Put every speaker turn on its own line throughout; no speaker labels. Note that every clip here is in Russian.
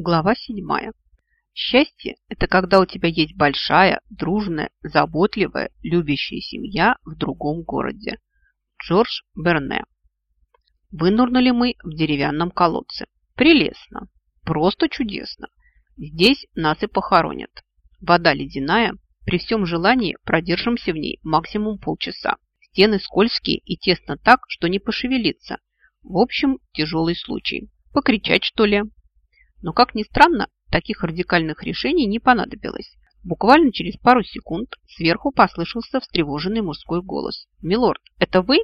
Глава седьмая. Счастье – это когда у тебя есть большая, дружная, заботливая, любящая семья в другом городе. Джордж Берне. Вынурнули мы в деревянном колодце. Прелестно. Просто чудесно. Здесь нас и похоронят. Вода ледяная. При всем желании продержимся в ней максимум полчаса. Стены скользкие и тесно так, что не пошевелиться. В общем, тяжелый случай. Покричать, что ли? Но, как ни странно, таких радикальных решений не понадобилось. Буквально через пару секунд сверху послышался встревоженный мужской голос. «Милорд, это вы?»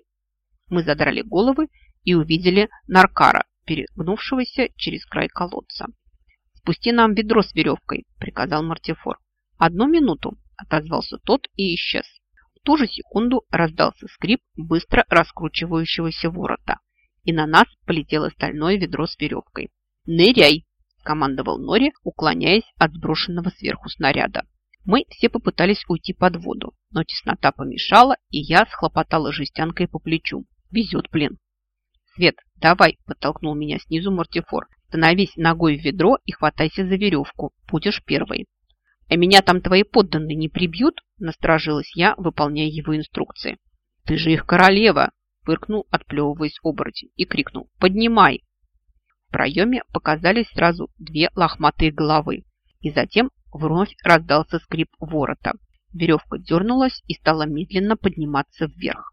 Мы задрали головы и увидели Наркара, перегнувшегося через край колодца. «Спусти нам ведро с веревкой», – приказал Мартифор. «Одну минуту», – отозвался тот и исчез. В ту же секунду раздался скрип быстро раскручивающегося ворота, и на нас полетело стальное ведро с веревкой. «Ныряй!» Командовал Нори, уклоняясь от сброшенного сверху снаряда. Мы все попытались уйти под воду, но теснота помешала, и я схлопотала жестянкой по плечу. Везет, блин. «Свет, давай!» – подтолкнул меня снизу Мортифор. «Становись ногой в ведро и хватайся за веревку. Будешь первой». «А меня там твои подданные не прибьют?» – насторожилась я, выполняя его инструкции. «Ты же их королева!» – фыркнул, отплевываясь оборотень, и крикнул. «Поднимай!» Проеме показались сразу две лохматые головы, и затем вновь раздался скрип ворота. Веревка дернулась и стала медленно подниматься вверх.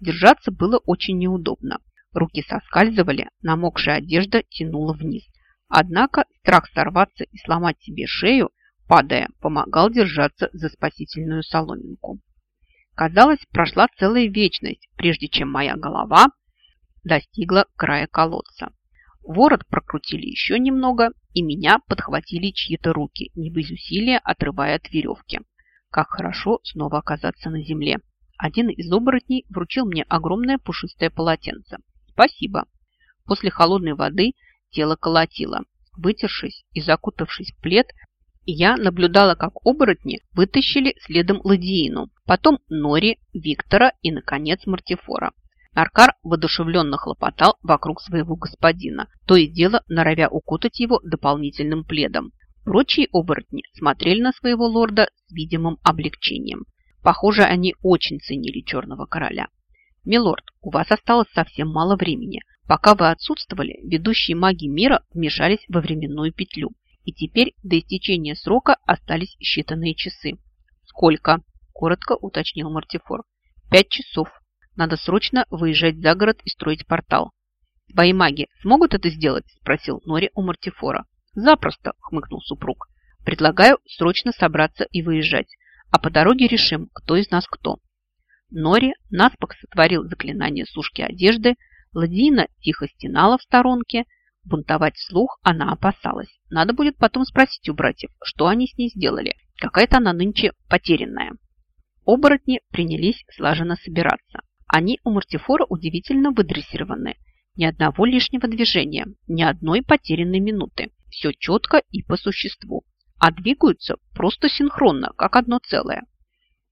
Держаться было очень неудобно. Руки соскальзывали, намокшая одежда тянула вниз. Однако страх сорваться и сломать себе шею, падая, помогал держаться за спасительную соломинку. Казалось, прошла целая вечность, прежде чем моя голова достигла края колодца. Ворот прокрутили еще немного, и меня подхватили чьи-то руки, не без усилия отрывая от веревки. Как хорошо снова оказаться на земле. Один из оборотней вручил мне огромное пушистое полотенце. Спасибо. После холодной воды тело колотило. Вытершись и закутавшись в плед, я наблюдала, как оборотни вытащили следом Ладиину, потом Нори, Виктора и, наконец, Мартифора. Наркар воодушевленно хлопотал вокруг своего господина, то и дело норовя укутать его дополнительным пледом. Прочие оборотни смотрели на своего лорда с видимым облегчением. Похоже, они очень ценили черного короля. «Милорд, у вас осталось совсем мало времени. Пока вы отсутствовали, ведущие маги мира вмешались во временную петлю. И теперь до истечения срока остались считанные часы». «Сколько?» – коротко уточнил Мартифор. «Пять часов», надо срочно выезжать за город и строить портал. «Твои маги смогут это сделать?» – спросил Нори у Мартифора. «Запросто», – хмыкнул супруг. «Предлагаю срочно собраться и выезжать, а по дороге решим, кто из нас кто». Нори наспок сотворил заклинание сушки одежды, Ладина тихо стенала в сторонке. Бунтовать вслух она опасалась. Надо будет потом спросить у братьев, что они с ней сделали. Какая-то она нынче потерянная. Оборотни принялись слаженно собираться. Они у мартифора удивительно выдрессированы. Ни одного лишнего движения, ни одной потерянной минуты. Все четко и по существу. А двигаются просто синхронно, как одно целое.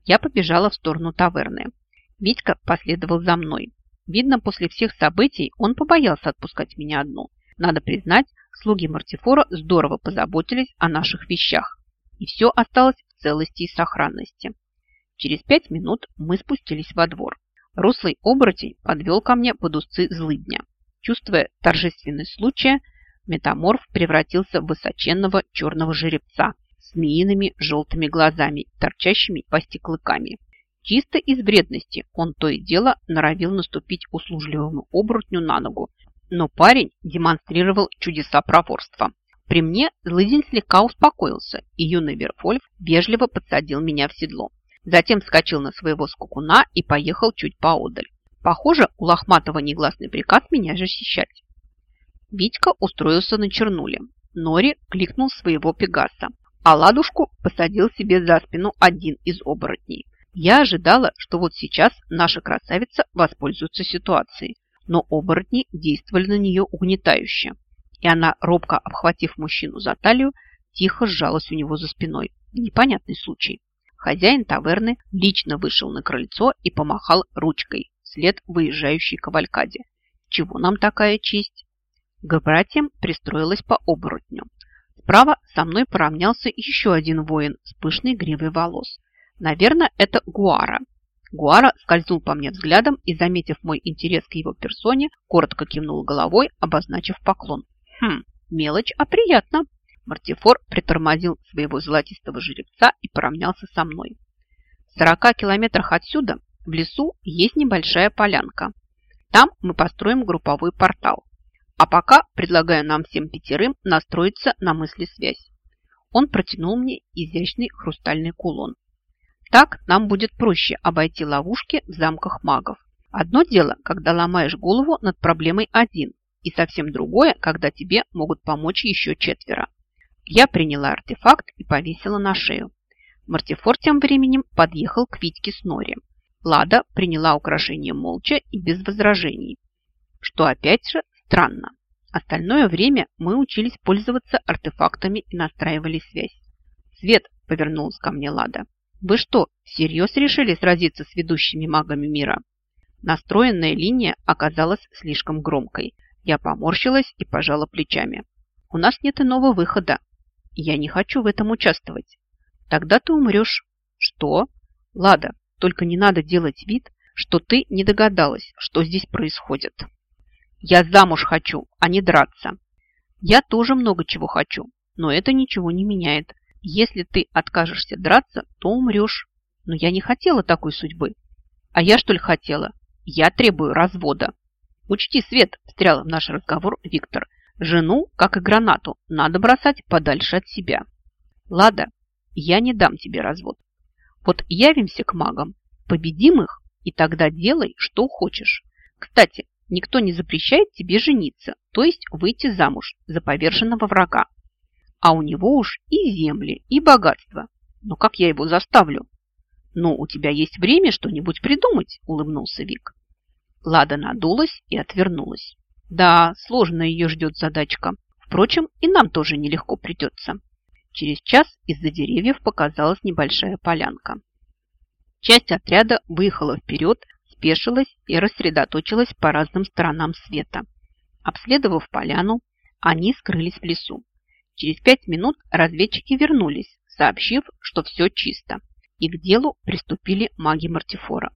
Я побежала в сторону таверны. Витька последовал за мной. Видно, после всех событий он побоялся отпускать меня одну. Надо признать, слуги Мартифора здорово позаботились о наших вещах. И все осталось в целости и сохранности. Через пять минут мы спустились во двор. Рослый оборотень подвел ко мне под узцы злыдня. Чувствуя торжественность случая, метаморф превратился в высоченного черного жеребца с змеиными желтыми глазами, торчащими пасти клыками. Чисто из вредности он то и дело норовил наступить услужливому оборотню на ногу, но парень демонстрировал чудеса проворства. При мне злыдень слегка успокоился, и юный Верфольф вежливо подсадил меня в седло. Затем вскочил на своего скукуна и поехал чуть поодаль. Похоже, у Лохматова негласный приказ меня защищать. Витька устроился на чернуле. Нори кликнул своего пегаса, а ладушку посадил себе за спину один из оборотней. Я ожидала, что вот сейчас наша красавица воспользуется ситуацией, но оборотни действовали на нее угнетающе, и она, робко обхватив мужчину за талию, тихо сжалась у него за спиной. Непонятный случай. Хозяин таверны лично вышел на крыльцо и помахал ручкой вслед выезжающей кавалькаде. Чего нам такая честь? К братьям пристроилась по оборотню. Справа со мной поравнялся еще один воин с пышной гривой волос. Наверное, это Гуара. Гуара скользнул по мне взглядом и, заметив мой интерес к его персоне, коротко кивнул головой, обозначив поклон. Хм, мелочь, а приятно. Мартифор притормозил своего золотистого жеребца и поравнялся со мной. В сорока километрах отсюда, в лесу, есть небольшая полянка. Там мы построим групповой портал. А пока предлагаю нам всем пятерым настроиться на мысли-связь. Он протянул мне изящный хрустальный кулон. Так нам будет проще обойти ловушки в замках магов. Одно дело, когда ломаешь голову над проблемой один, и совсем другое, когда тебе могут помочь еще четверо. Я приняла артефакт и повесила на шею. Мартифор тем временем подъехал к Витьке с Нори. Лада приняла украшение молча и без возражений, что опять же странно. Остальное время мы учились пользоваться артефактами и настраивали связь. «Свет!» – повернулась ко мне Лада. «Вы что, всерьез решили сразиться с ведущими магами мира?» Настроенная линия оказалась слишком громкой. Я поморщилась и пожала плечами. «У нас нет иного выхода. Я не хочу в этом участвовать. Тогда ты умрешь». «Что?» «Лада, только не надо делать вид, что ты не догадалась, что здесь происходит». «Я замуж хочу, а не драться». «Я тоже много чего хочу, но это ничего не меняет. Если ты откажешься драться, то умрешь. Но я не хотела такой судьбы. А я что ли хотела? Я требую развода. Учти, Свет, встрял в наш разговор Виктор. Жену, как и гранату, надо бросать подальше от себя. Лада, я не дам тебе развод. Вот явимся к магам, победим их, и тогда делай, что хочешь. Кстати, никто не запрещает тебе жениться, то есть выйти замуж за поверженного врага а у него уж и земли, и богатство. Но как я его заставлю? Ну, у тебя есть время что-нибудь придумать, улыбнулся Вик. Лада надулась и отвернулась. Да, сложно ее ждет задачка. Впрочем, и нам тоже нелегко придется. Через час из-за деревьев показалась небольшая полянка. Часть отряда выехала вперед, спешилась и рассредоточилась по разным сторонам света. Обследовав поляну, они скрылись в лесу. Через пять минут разведчики вернулись, сообщив, что все чисто, и к делу приступили маги Мартифора.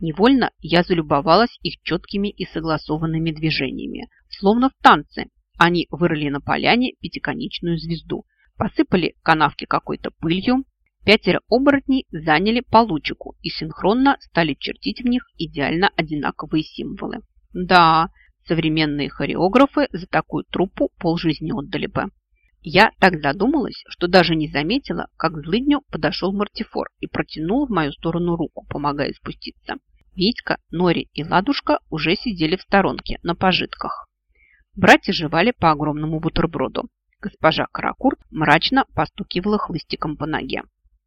Невольно я залюбовалась их четкими и согласованными движениями. Словно в танце они вырыли на поляне пятиконечную звезду, посыпали канавки какой-то пылью, пятеро оборотней заняли получику и синхронно стали чертить в них идеально одинаковые символы. Да, современные хореографы за такую труппу полжизни отдали бы. Я так задумалась, что даже не заметила, как к злыдню подошел Мартифор и протянул в мою сторону руку, помогая спуститься. Витька, Нори и Ладушка уже сидели в сторонке на пожитках. Братья жевали по огромному бутерброду. Госпожа Каракурт мрачно постукивала хлыстиком по ноге.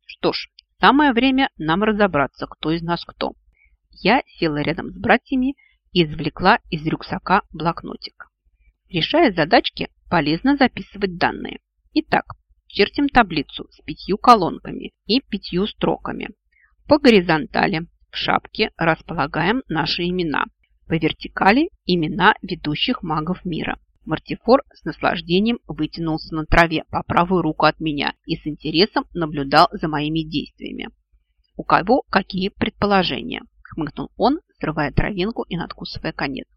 Что ж, самое время нам разобраться, кто из нас кто. Я села рядом с братьями и извлекла из рюкзака блокнотик. Решая задачки, полезно записывать данные. Итак, чертим таблицу с пятью колонками и пятью строками. По горизонтали в шапке располагаем наши имена. По вертикали – имена ведущих магов мира. Мартифор с наслаждением вытянулся на траве по правую руку от меня и с интересом наблюдал за моими действиями. «У кого какие предположения?» – хмыкнул он, срывая травинку и надкусывая конец.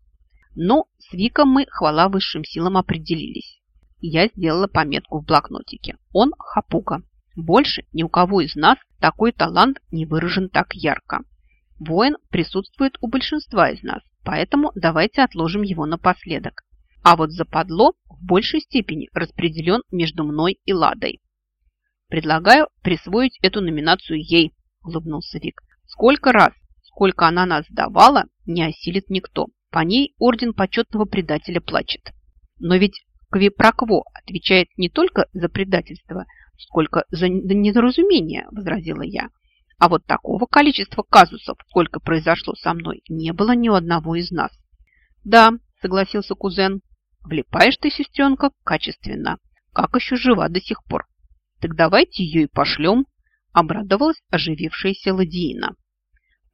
Но с Виком мы, хвала высшим силам, определились. Я сделала пометку в блокнотике. Он хапуга. Больше ни у кого из нас такой талант не выражен так ярко. Воин присутствует у большинства из нас, поэтому давайте отложим его напоследок. А вот западло в большей степени распределен между мной и Ладой. Предлагаю присвоить эту номинацию ей, улыбнулся Вик. Сколько раз, сколько она нас давала, не осилит никто. По ней орден почетного предателя плачет. Но ведь Квипрокво отвечает не только за предательство, сколько за недоразумение, возразила я. А вот такого количества казусов, сколько произошло со мной, не было ни у одного из нас. Да, согласился кузен, влипаешь ты, сестренка, качественно. Как еще жива до сих пор? Так давайте ее и пошлем, обрадовалась оживившаяся Ладиина.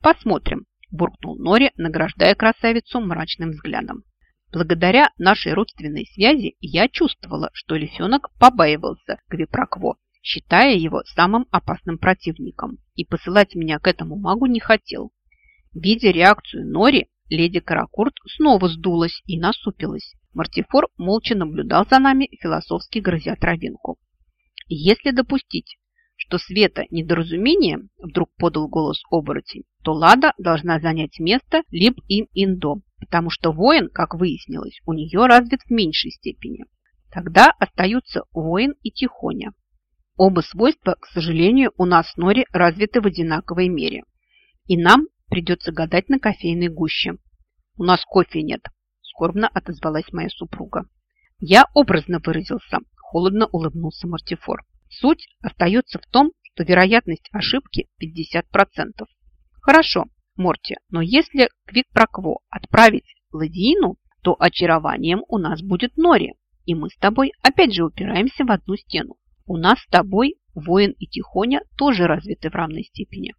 Посмотрим, буркнул Нори, награждая красавицу мрачным взглядом. Благодаря нашей родственной связи я чувствовала, что эльфенок побаивался Гвипрокво, считая его самым опасным противником, и посылать меня к этому магу не хотел. Видя реакцию Нори, леди Каракурт снова сдулась и насупилась. Мартифор молча наблюдал за нами, философски грызя травинку. Если допустить, что Света недоразумение, вдруг подал голос оборотень, то Лада должна занять место либо им индо, потому что воин, как выяснилось, у нее развит в меньшей степени. Тогда остаются воин и тихоня. Оба свойства, к сожалению, у нас с Нори развиты в одинаковой мере. И нам придется гадать на кофейной гуще. У нас кофе нет, скорбно отозвалась моя супруга. Я образно выразился, холодно улыбнулся Мартифор. Суть остается в том, что вероятность ошибки 50%. Хорошо, Морти, но если квик-прокво отправить Ладиину, то очарованием у нас будет Нори, и мы с тобой опять же упираемся в одну стену. У нас с тобой воин и тихоня тоже развиты в равной степени.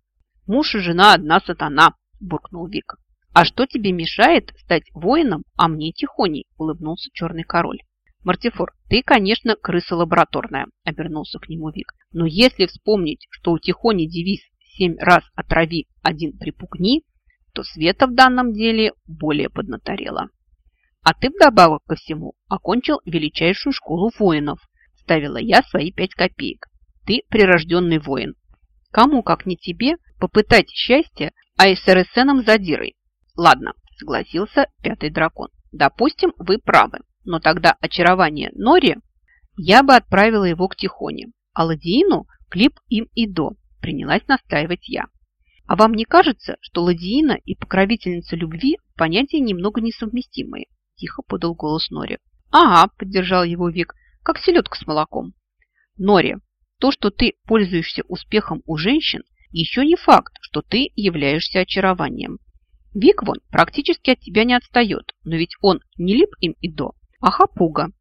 Муж и жена одна сатана, буркнул Вик. А что тебе мешает стать воином, а мне тихоней, улыбнулся черный король. Мартифор, ты, конечно, крыса лабораторная, обернулся к нему Вик. Но если вспомнить, что у Тихони девиз «семь раз отрави, один припугни», то Света в данном деле более поднаторела. А ты вдобавок ко всему окончил величайшую школу воинов. Ставила я свои пять копеек. Ты прирожденный воин. Кому, как не тебе, попытать счастье АСРСНом задирой? Ладно, согласился пятый дракон. Допустим, вы правы но тогда очарование Нори я бы отправила его к Тихоне, а Ладиину клип им и до, принялась настаивать я. А вам не кажется, что Ладиина и покровительница любви понятия немного несовместимые? Тихо подал голос Нори. Ага, поддержал его Вик, как селедка с молоком. Нори, то, что ты пользуешься успехом у женщин, еще не факт, что ты являешься очарованием. Вик вон практически от тебя не отстает, но ведь он не лип им и до, Ахапуга.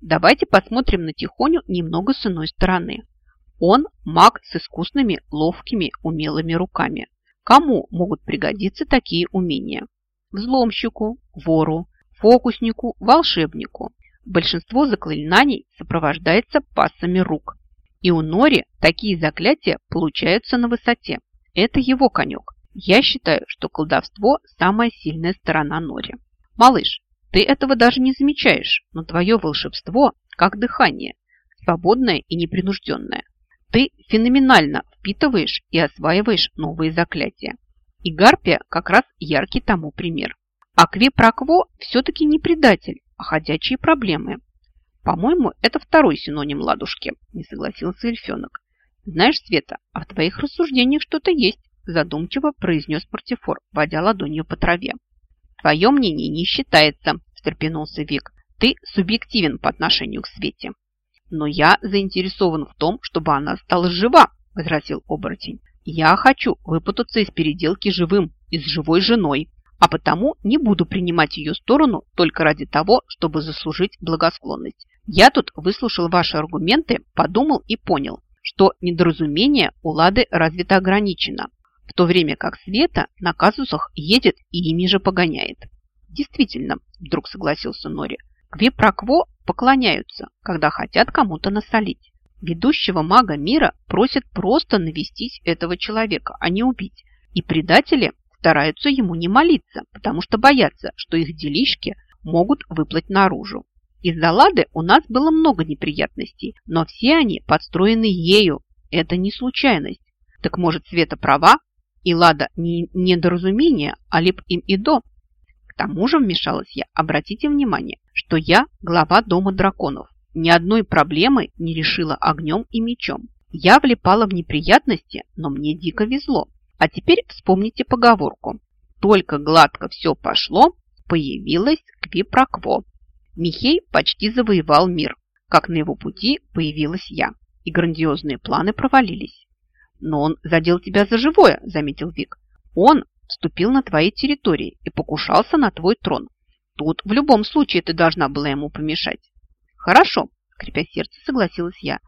Давайте посмотрим на Тихоню немного с иной стороны. Он маг с искусными, ловкими, умелыми руками. Кому могут пригодиться такие умения? Взломщику, вору, фокуснику, волшебнику. Большинство заклинаний сопровождается пассами рук. И у Нори такие заклятия получаются на высоте. Это его конек. Я считаю, что колдовство – самая сильная сторона Нори. Малыш, ты этого даже не замечаешь, но твое волшебство как дыхание, свободное и непринужденное. Ты феноменально впитываешь и осваиваешь новые заклятия. И Гарпия как раз яркий тому пример. А Кве-Прокво все-таки не предатель, а ходячие проблемы. По-моему, это второй синоним ладушки, не согласился эльфенок. Знаешь, Света, а в твоих рассуждениях что-то есть, задумчиво произнес Мартифор, водя ладонью по траве. «Твое мнение не считается», – встрепенулся Вик. «Ты субъективен по отношению к Свете». «Но я заинтересован в том, чтобы она стала жива», – возразил оборотень. «Я хочу выпутаться из переделки живым и с живой женой, а потому не буду принимать ее сторону только ради того, чтобы заслужить благосклонность. Я тут выслушал ваши аргументы, подумал и понял, что недоразумение у Лады развито ограничено, в то время как Света на казусах едет и ими же погоняет. Действительно, вдруг согласился Нори, Кве-Прокво поклоняются, когда хотят кому-то насолить. Ведущего мага мира просят просто навестить этого человека, а не убить. И предатели стараются ему не молиться, потому что боятся, что их делишки могут выплыть наружу. Из-за Лады у нас было много неприятностей, но все они подстроены ею. Это не случайность. Так может, Света права, и Лада не недоразумение, а лип им и до. К тому же вмешалась я. Обратите внимание, что я глава дома драконов. Ни одной проблемы не решила огнем и мечом. Я влипала в неприятности, но мне дико везло. А теперь вспомните поговорку. Только гладко все пошло, появилась квипрокво. Михей почти завоевал мир, как на его пути появилась я, и грандиозные планы провалились. «Но он задел тебя за живое», – заметил Вик. «Он вступил на твои территории и покушался на твой трон. Тут в любом случае ты должна была ему помешать». «Хорошо», – скрипя сердце, согласилась я.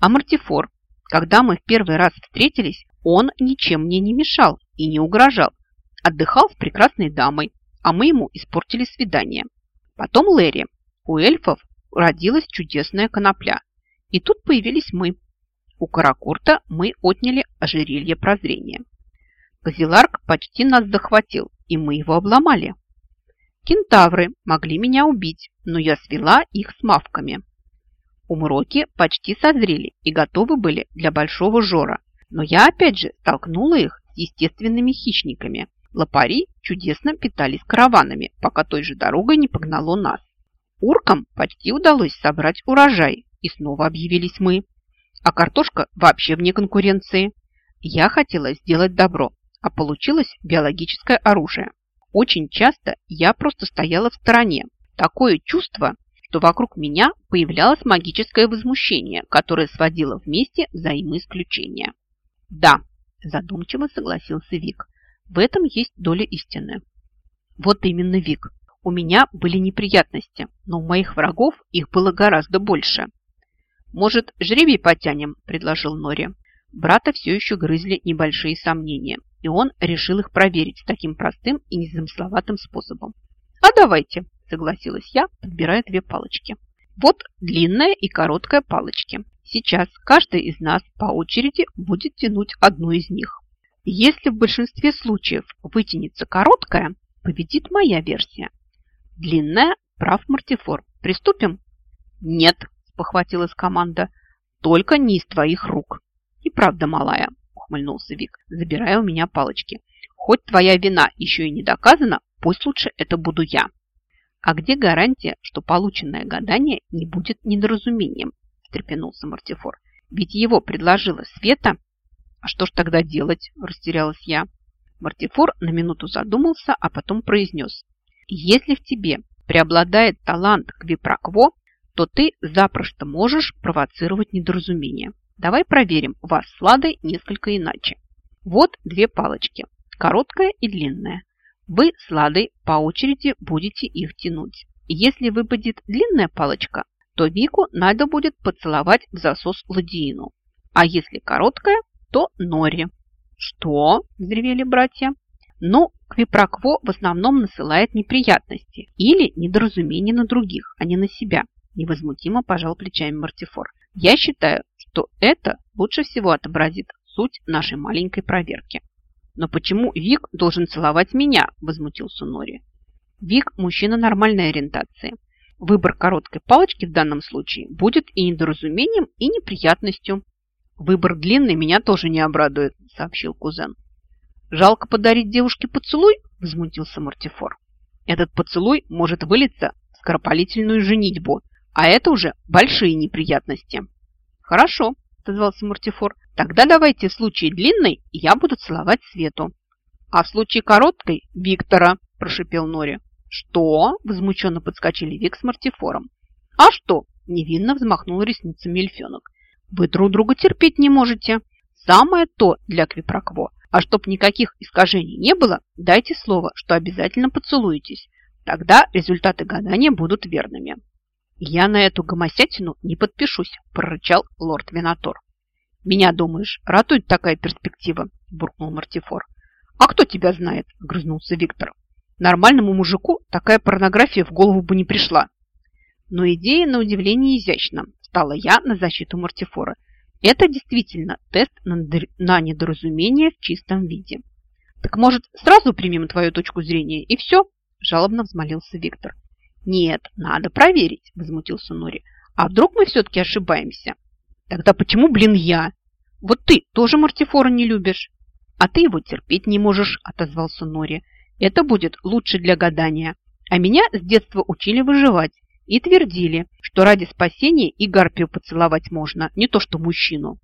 «А Мартифор, когда мы в первый раз встретились, он ничем мне не мешал и не угрожал. Отдыхал с прекрасной дамой, а мы ему испортили свидание. Потом Лэри. У эльфов родилась чудесная конопля. И тут появились мы. У Каракурта мы отняли ожерелье прозрения. Козеларк почти нас захватил, и мы его обломали. Кентавры могли меня убить, но я свела их с мавками. Умроки почти созрели и готовы были для большого жора, но я опять же столкнула их с естественными хищниками. Лопари чудесно питались караванами, пока той же дорогой не погнало нас. Уркам почти удалось собрать урожай, и снова объявились мы. А картошка вообще вне конкуренции. Я хотела сделать добро, а получилось биологическое оружие. Очень часто я просто стояла в стороне. Такое чувство, что вокруг меня появлялось магическое возмущение, которое сводило вместе взаимоисключения. Да, задумчиво согласился Вик. В этом есть доля истины. Вот именно, Вик. У меня были неприятности, но у моих врагов их было гораздо больше. «Может, жребий потянем?» – предложил Нори. Брата все еще грызли небольшие сомнения и он решил их проверить таким простым и незамысловатым способом. «А давайте», – согласилась я, подбирая две палочки. «Вот длинная и короткая палочки. Сейчас каждый из нас по очереди будет тянуть одну из них. Если в большинстве случаев вытянется короткая, победит моя версия. Длинная – прав Мартифор. Приступим?» «Нет», – похватилась команда, – «только не из твоих рук». «И правда, малая, ухмыльнулся Вик, забирая у меня палочки. Хоть твоя вина еще и не доказана, пусть лучше это буду я. А где гарантия, что полученное гадание не будет недоразумением? встрепенулся Мартифор. Ведь его предложила Света. А что ж тогда делать? Растерялась я. Мартифор на минуту задумался, а потом произнес. Если в тебе преобладает талант к випрокво, то ты запросто можешь провоцировать недоразумение. Давай проверим вас с Ладой несколько иначе. Вот две палочки, короткая и длинная. Вы с Ладой по очереди будете их тянуть. Если выпадет длинная палочка, то Вику надо будет поцеловать в засос Ладиину. А если короткая, то Нори. Что? – взревели братья. Ну, Квипрокво в основном насылает неприятности или недоразумения на других, а не на себя. Невозмутимо пожал плечами Мартифор. Я считаю, что это лучше всего отобразит суть нашей маленькой проверки. «Но почему Вик должен целовать меня?» – возмутился Нори. «Вик – мужчина нормальной ориентации. Выбор короткой палочки в данном случае будет и недоразумением, и неприятностью». «Выбор длинный меня тоже не обрадует», – сообщил кузен. «Жалко подарить девушке поцелуй?» – возмутился Мартифор. «Этот поцелуй может вылиться в скоропалительную женитьбу, а это уже большие неприятности». «Хорошо», – отозвался Мартифор. «Тогда давайте в случае длинной я буду целовать Свету». «А в случае короткой – Виктора», – прошипел Нори. «Что?» – возмущенно подскочили Вик с Мартифором. «А что?» – невинно взмахнул ресницами эльфенок. «Вы друг друга терпеть не можете. Самое то для Квипрокво. А чтоб никаких искажений не было, дайте слово, что обязательно поцелуетесь. Тогда результаты гадания будут верными». «Я на эту гомосятину не подпишусь», – прорычал лорд Винатор. «Меня, думаешь, ратует такая перспектива?» – буркнул Мартифор. «А кто тебя знает?» – грызнулся Виктор. «Нормальному мужику такая порнография в голову бы не пришла». Но идея, на удивление, изящна. Стала я на защиту Мартифора. Это действительно тест на недоразумение в чистом виде. «Так, может, сразу примем твою точку зрения и все?» – жалобно взмолился Виктор. «Нет, надо проверить», – возмутился Нори. «А вдруг мы все-таки ошибаемся?» «Тогда почему, блин, я?» «Вот ты тоже Мартифора не любишь». «А ты его терпеть не можешь», – отозвался Нори. «Это будет лучше для гадания. А меня с детства учили выживать и твердили, что ради спасения и гарпию поцеловать можно, не то что мужчину».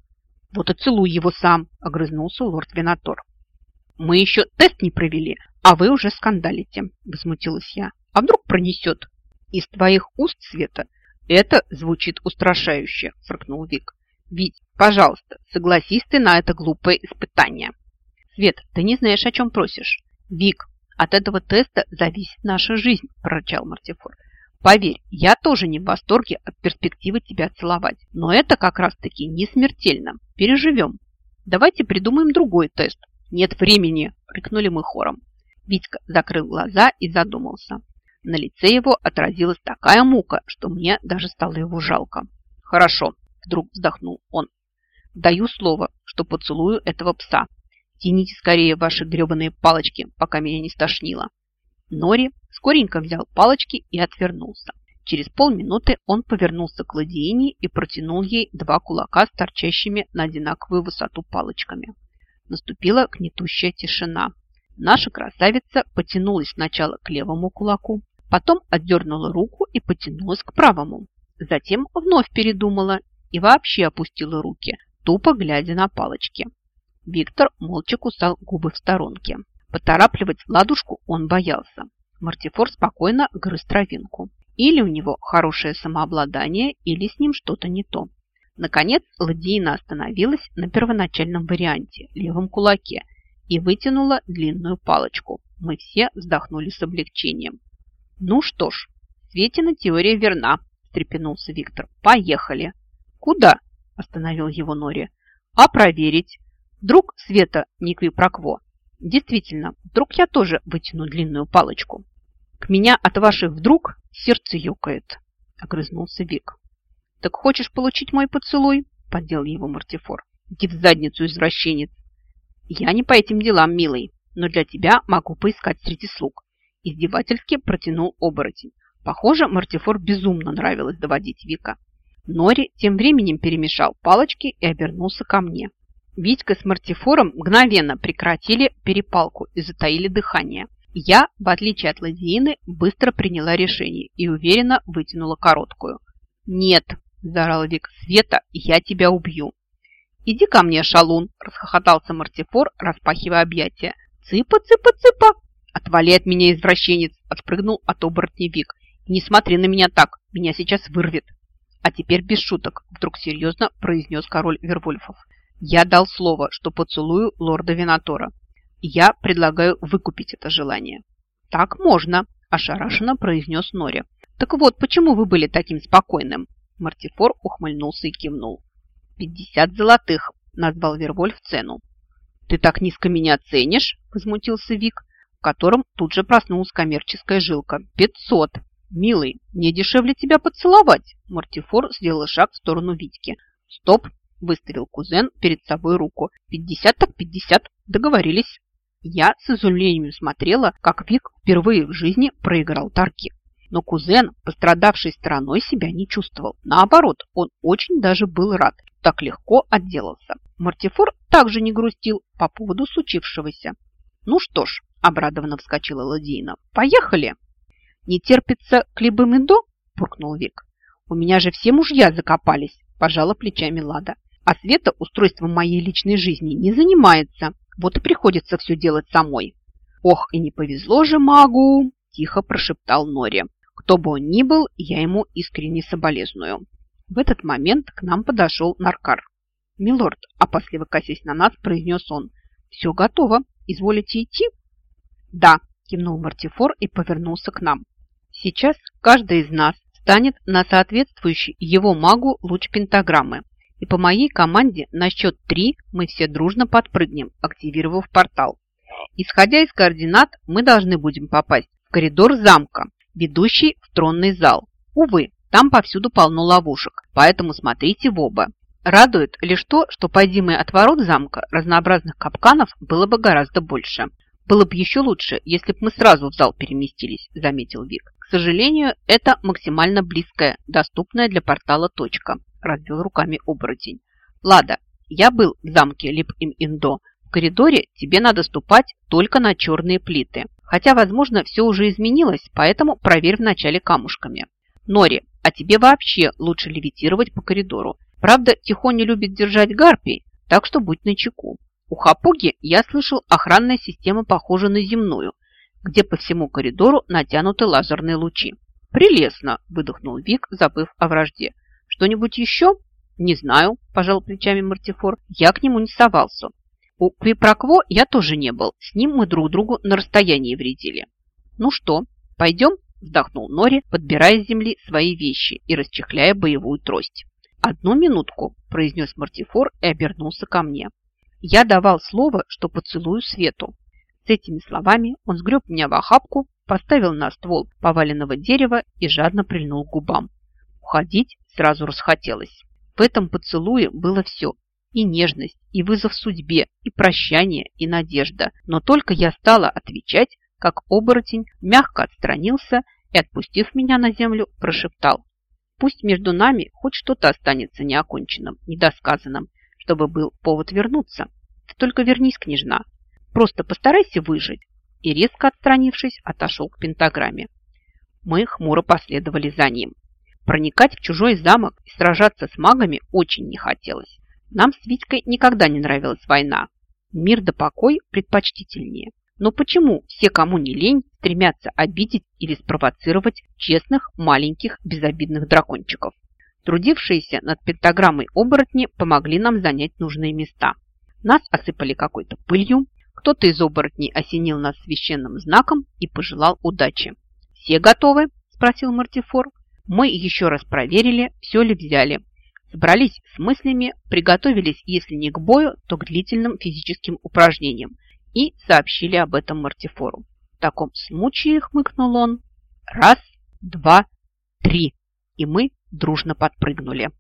«Вот и целуй его сам», – огрызнулся лорд Винатор. «Мы еще тест не провели, а вы уже скандалите», – возмутилась я. А вдруг пронесет? Из твоих уст, Света, это звучит устрашающе, фыркнул Вик. Вить, пожалуйста, согласись ты на это глупое испытание. Свет, ты не знаешь, о чем просишь. Вик, от этого теста зависит наша жизнь, прорычал Мартифор. Поверь, я тоже не в восторге от перспективы тебя целовать. Но это как раз-таки не смертельно. Переживем. Давайте придумаем другой тест. Нет времени, рыкнули мы хором. Витька закрыл глаза и задумался. На лице его отразилась такая мука, что мне даже стало его жалко. «Хорошо», – вдруг вздохнул он. «Даю слово, что поцелую этого пса. Тяните скорее ваши гребаные палочки, пока меня не стошнило». Нори скоренько взял палочки и отвернулся. Через полминуты он повернулся к Ладиине и протянул ей два кулака с торчащими на одинаковую высоту палочками. Наступила гнетущая тишина. Наша красавица потянулась сначала к левому кулаку, потом отдернула руку и потянулась к правому. Затем вновь передумала и вообще опустила руки, тупо глядя на палочки. Виктор молча кусал губы в сторонке. Поторапливать ладушку он боялся. Мартифор спокойно грыз травинку. Или у него хорошее самообладание, или с ним что-то не то. Наконец, Ладиина остановилась на первоначальном варианте, левом кулаке, и вытянула длинную палочку. Мы все вздохнули с облегчением. «Ну что ж, Светина теория верна», – встрепенулся Виктор. «Поехали». «Куда?» – остановил его Нори. «А проверить. Вдруг Света не квипрокво. Действительно, вдруг я тоже вытяну длинную палочку». «К меня от ваших вдруг сердце ёкает», – огрызнулся Вик. «Так хочешь получить мой поцелуй?» – поддел его Мартифор. «Иди в задницу, извращенец!» «Я не по этим делам, милый, но для тебя могу поискать среди слуг». Издевательски протянул оборотень. Похоже, Мартифор безумно нравилось доводить Вика. Нори тем временем перемешал палочки и обернулся ко мне. Витька с Мартифором мгновенно прекратили перепалку и затаили дыхание. Я, в отличие от Ладиины, быстро приняла решение и уверенно вытянула короткую. «Нет!» – заорал Вик. «Света, я тебя убью!» «Иди ко мне, шалун!» – расхохотался Мартифор, распахивая объятия. «Цыпа, цыпа, цыпа!» «Отвали от меня, извращенец!» – отпрыгнул от оборотня Вик. «Не смотри на меня так, меня сейчас вырвет!» «А теперь без шуток!» – вдруг серьезно произнес король Вервольфов. «Я дал слово, что поцелую лорда Винатора. Я предлагаю выкупить это желание». «Так можно», – ошарашенно произнес Нори. «Так вот, почему вы были таким спокойным?» Мартифор ухмыльнулся и кивнул. «Пятьдесят золотых», – назвал Вервольф цену. «Ты так низко меня ценишь?» – возмутился Вик, в котором тут же проснулась коммерческая жилка. «Пятьсот! Милый, мне дешевле тебя поцеловать!» Мартифор сделал шаг в сторону Витьки. «Стоп!» – выставил кузен перед собой руку. «Пятьдесят так пятьдесят! Договорились!» Я с изумлением смотрела, как Вик впервые в жизни проиграл торги. Но кузен, пострадавшей стороной, себя не чувствовал. Наоборот, он очень даже был рад, так легко отделался. Мартифор также не грустил по поводу случившегося. «Ну что ж», – обрадованно вскочила Ладейна, – «поехали!» «Не терпится к Либомендо?» – буркнул Вик. «У меня же все мужья закопались», – пожала плечами Лада. «А Света устройством моей личной жизни не занимается. Вот и приходится все делать самой. Ох, и не повезло же магу, тихо прошептал Нори. Кто бы он ни был, я ему искренне соболезную. В этот момент к нам подошел Наркар. «Милорд», опасливо косясь на нас, произнес он. «Все готово. Изволите идти?» «Да», кивнул Мартифор и повернулся к нам. «Сейчас каждый из нас станет на соответствующий его магу луч пентаграммы и по моей команде на счет три мы все дружно подпрыгнем, активировав портал. Исходя из координат, мы должны будем попасть в коридор замка, ведущий в тронный зал. Увы, там повсюду полно ловушек, поэтому смотрите в оба. Радует лишь то, что пойди мы от ворот замка, разнообразных капканов было бы гораздо больше. Было бы еще лучше, если бы мы сразу в зал переместились, заметил Вик. К сожалению, это максимально близкая, доступная для портала точка развел руками оборотень. Лада, я был в замке Лип-Им-Индо. В коридоре тебе надо ступать только на черные плиты. Хотя, возможно, все уже изменилось, поэтому проверь вначале камушками. Нори, а тебе вообще лучше левитировать по коридору. Правда, Тихоня любит держать гарпий, так что будь начеку. У Хапуги, я слышал, охранная система похожа на земную, где по всему коридору натянуты лазерные лучи. «Прелестно!» – выдохнул Вик, забыв о вражде. Что-нибудь еще? Не знаю, пожал плечами Мартифор. Я к нему не совался. У Квипрокво я тоже не был. С ним мы друг другу на расстоянии вредили. Ну что, пойдем? Вздохнул Нори, подбирая с земли свои вещи и расчехляя боевую трость. «Одну минутку», – произнес Мартифор и обернулся ко мне. «Я давал слово, что поцелую Свету». С этими словами он сгреб меня в охапку поставил на ствол поваленного дерева и жадно прильнул к губам. Уходить сразу расхотелось. В этом поцелуе было все. И нежность, и вызов судьбе, и прощание, и надежда. Но только я стала отвечать, как оборотень мягко отстранился и, отпустив меня на землю, прошептал. Пусть между нами хоть что-то останется неоконченным, недосказанным, чтобы был повод вернуться. Ты только вернись, княжна. Просто постарайся выжить. И, резко отстранившись, отошел к пентаграмме. Мы хмуро последовали за ним. Проникать в чужой замок и сражаться с магами очень не хотелось. Нам с Витькой никогда не нравилась война. Мир да покой предпочтительнее. Но почему все, кому не лень, стремятся обидеть или спровоцировать честных, маленьких, безобидных дракончиков? Трудившиеся над пентаграммой оборотни помогли нам занять нужные места. Нас осыпали какой-то пылью, кто-то из оборотней осенил нас священным знаком и пожелал удачи. «Все готовы?» – спросил Мартифор. Мы еще раз проверили, все ли взяли. Собрались с мыслями, приготовились, если не к бою, то к длительным физическим упражнениям и сообщили об этом Мартифору. В таком случае, хмыкнул он, раз, два, три, и мы дружно подпрыгнули.